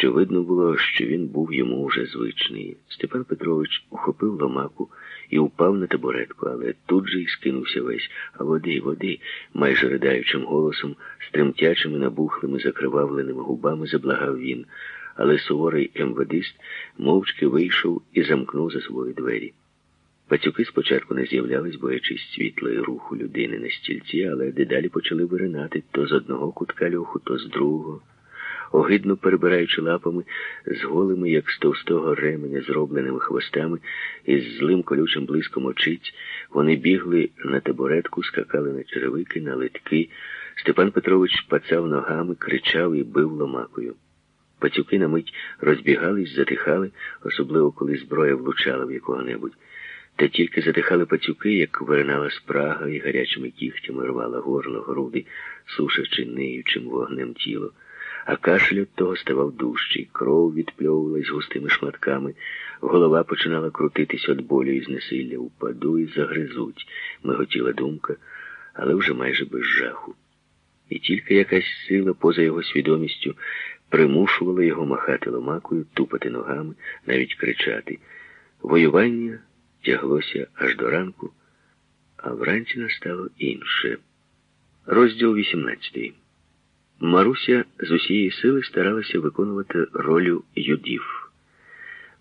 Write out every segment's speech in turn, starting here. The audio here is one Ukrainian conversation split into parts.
що видно було, що він був йому уже звичний. Степан Петрович ухопив ломаку і упав на табуретку, але тут же й скинувся весь. А води, води, майже ридаючим голосом, з тремтячими, набухлими, закривавленими губами заблагав він. Але суворий МВДист мовчки вийшов і замкнув за собою двері. Пацюки спочатку не з'являлись, боячись світла і руху людини на стільці, але дедалі почали виринати то з одного кутка льоху, то з другого. Огидно перебираючи лапами, з голими, як з товстого ременя, зробленими хвостами, і з злим колючим блиском очиць, вони бігли на табуретку, скакали на черевики, на литки. Степан Петрович пацав ногами, кричав і бив ломакою. Пацюки на мить розбігались, затихали, особливо коли зброя влучала в якого-небудь. Та тільки затихали пацюки, як виринала спрага і гарячими кігтями рвала горло, груди, сушачи неючим вогнем тіло. А кашель від того ставав дужчий, кров відпльовувалась густими шматками, голова починала крутитись від болю і знесилля. Упаду і загризуть, миготіла думка, але вже майже без жаху. І тільки якась сила, поза його свідомістю, примушувала його махати ломакою, тупати ногами, навіть кричати. Воювання тяглося аж до ранку, а вранці настало інше. Розділ 18. Маруся з усієї сили старалася виконувати роль юдів.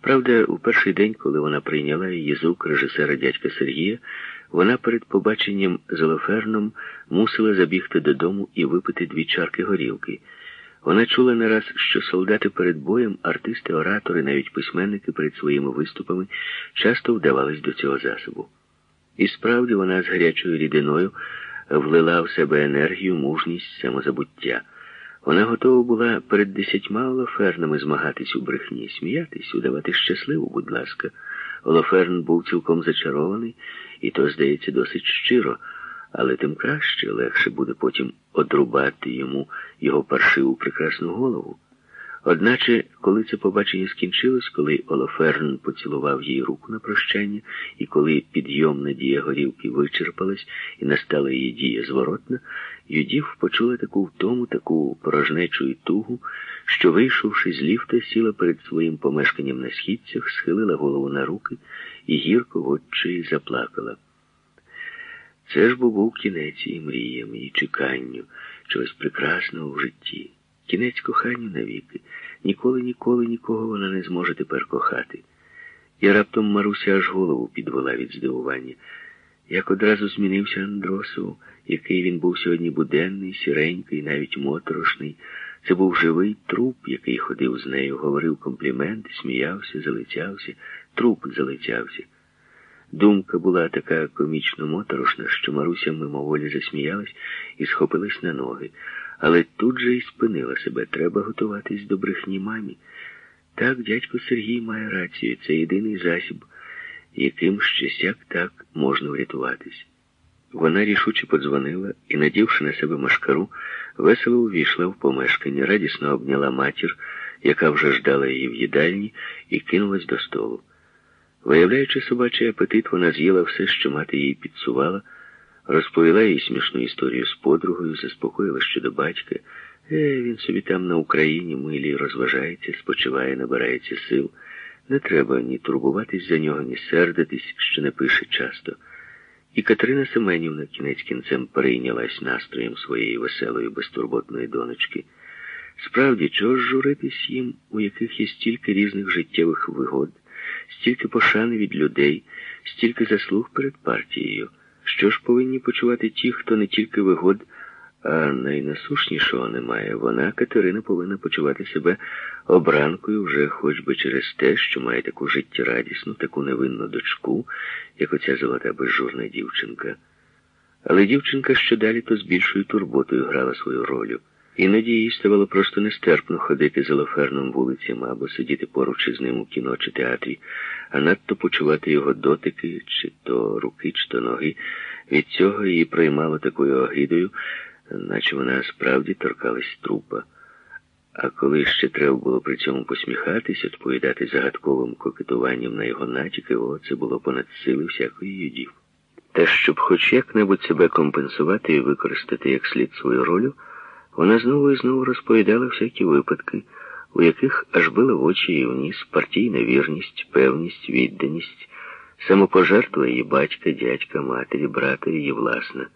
Правда, у перший день, коли вона прийняла її звук режисера дядька Сергія, вона перед побаченням з Олоферном мусила забігти додому і випити дві чарки горілки. Вона чула не раз, що солдати перед боєм, артисти, оратори, навіть письменники перед своїми виступами часто вдавались до цього засобу. І справді вона з гарячою рідиною влила в себе енергію, мужність, самозабуття. Вона готова була перед десятьма олофернами змагатись у брехні, сміятись, удавати щасливу, будь ласка. Олоферн був цілком зачарований, і то, здається, досить щиро але тим краще легше буде потім одрубати йому його паршиву прекрасну голову. Одначе, коли це побачення скінчилось, коли Олоферн поцілував їй руку на прощання, і коли підйомна дія горілки вичерпалась і настала її дія зворотна, Юдів почула таку втому, таку порожнечу і тугу, що, вийшовши з ліфта, сіла перед своїм помешканням на східцях, схилила голову на руки і гірко в очі заплакала. Це ж бо був кінець її мріям, її чеканню, чогось прекрасного в житті. Кінець коханню навіки. Ніколи, ніколи нікого вона не зможе тепер кохати. І раптом Маруся аж голову підвела від здивування. Як одразу змінився Андросов, який він був сьогодні буденний, сіренький, навіть моторошний. Це був живий труп, який ходив з нею, говорив компліменти, сміявся, залицявся, труп залицявся. Думка була така комічно моторошна, що Маруся мимоволі засміялась і схопилась на ноги, але тут же і спинила себе. Треба готуватись до брехні мамі. Так, дядько Сергій має рацію, це єдиний засіб, яким ще сяк так можна врятуватись. Вона рішуче подзвонила і, надівши на себе машкару, весело увійшла в помешкання, радісно обняла матір, яка вже ждала її в їдальні, і кинулась до столу. Виявляючи собачий апетит, вона з'їла все, що мати їй підсувала, розповіла їй смішну історію з подругою, заспокоїла щодо батька. Е, він собі там на Україні милі розважається, спочиває, набирається сил. Не треба ні турбуватись за нього, ні сердитись, що не пише часто. І Катерина Семенівна кінець кінцем перейнялась настроєм своєї веселої, безтурботної донечки. Справді, чого ж журитись їм, у яких є стільки різних життєвих вигод? Стільки пошани від людей, стільки заслуг перед партією. Що ж повинні почувати ті, хто не тільки вигод, а найнасушнішого немає. Вона, Катерина, повинна почувати себе обранкою вже хоч би через те, що має таку життєрадісну, таку невинну дочку, як оця золота безжурна дівчинка. Але дівчинка що далі, то з більшою турботою грала свою роль. Іноді їй ставало просто нестерпно ходити за лоферном вулицями або сидіти поруч із ним у кіно чи театрі, а надто почувати його дотики, чи то руки, чи то ноги. Від цього її приймало такою огидою, наче вона справді торкалась трупа. А коли ще треба було при цьому посміхатись, відповідати загадковим кокетуванням на його натяки, о, це було понад сили всякої юдів. Та щоб хоч як-небудь себе компенсувати і використати як слід свою роль, вона знову і знову розповідала всякі випадки, у яких аж била в очі і вниз партійна вірність, певність, відданість, самопожертва її батька, дядька, матері, брата, її власна.